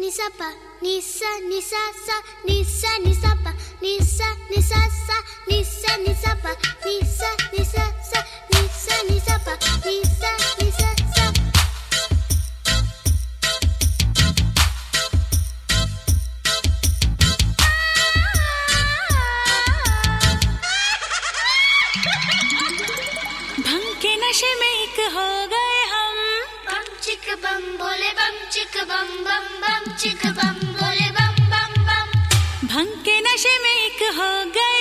ni ni sa sa ni sa ni sa pa ni sa ni sa sa ni sa ni sa pa ni ni ni sa ni चिक बम बम बम, चिक बम, बोले बम बम बम। भंग के नशे में एक हो गए।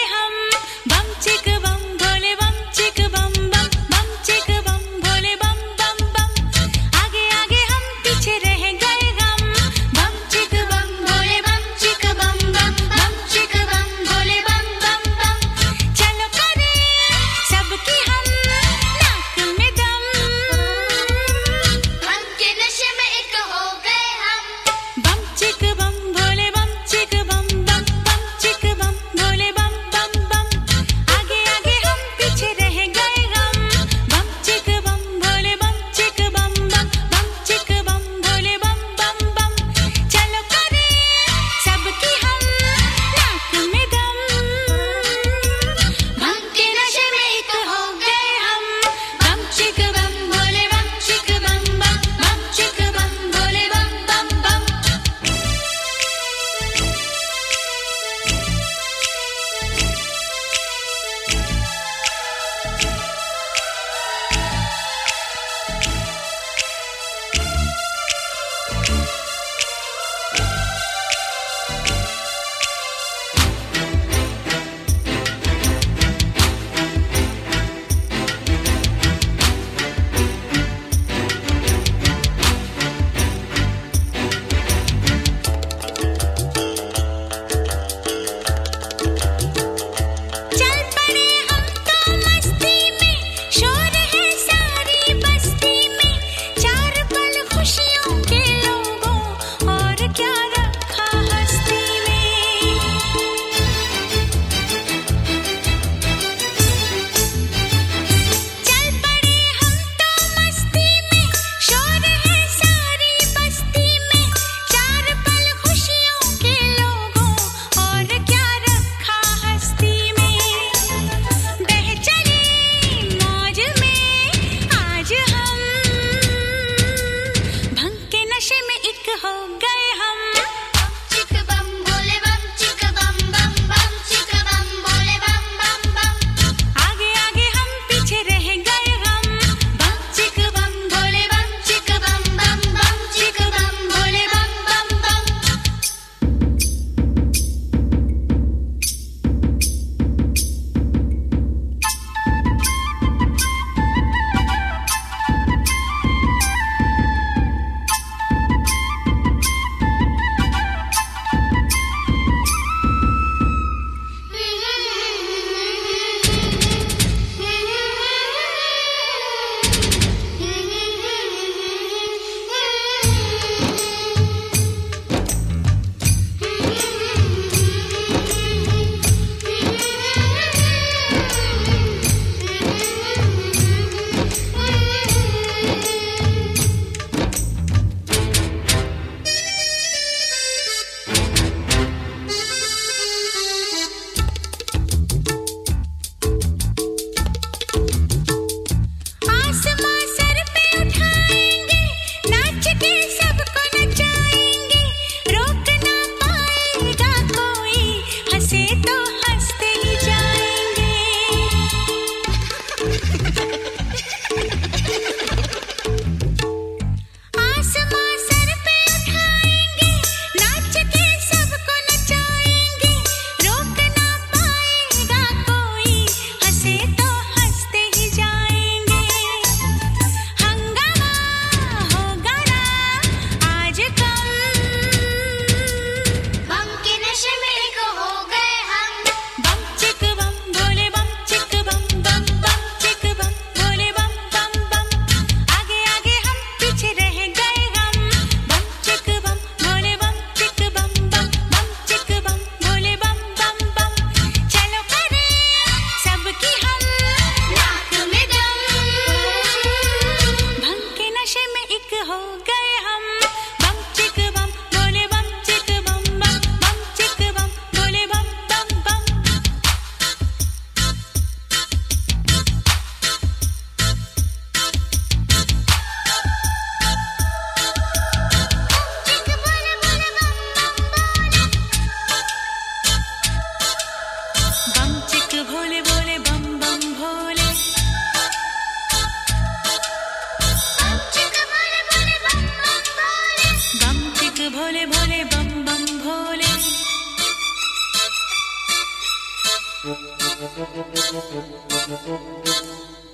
Thank you.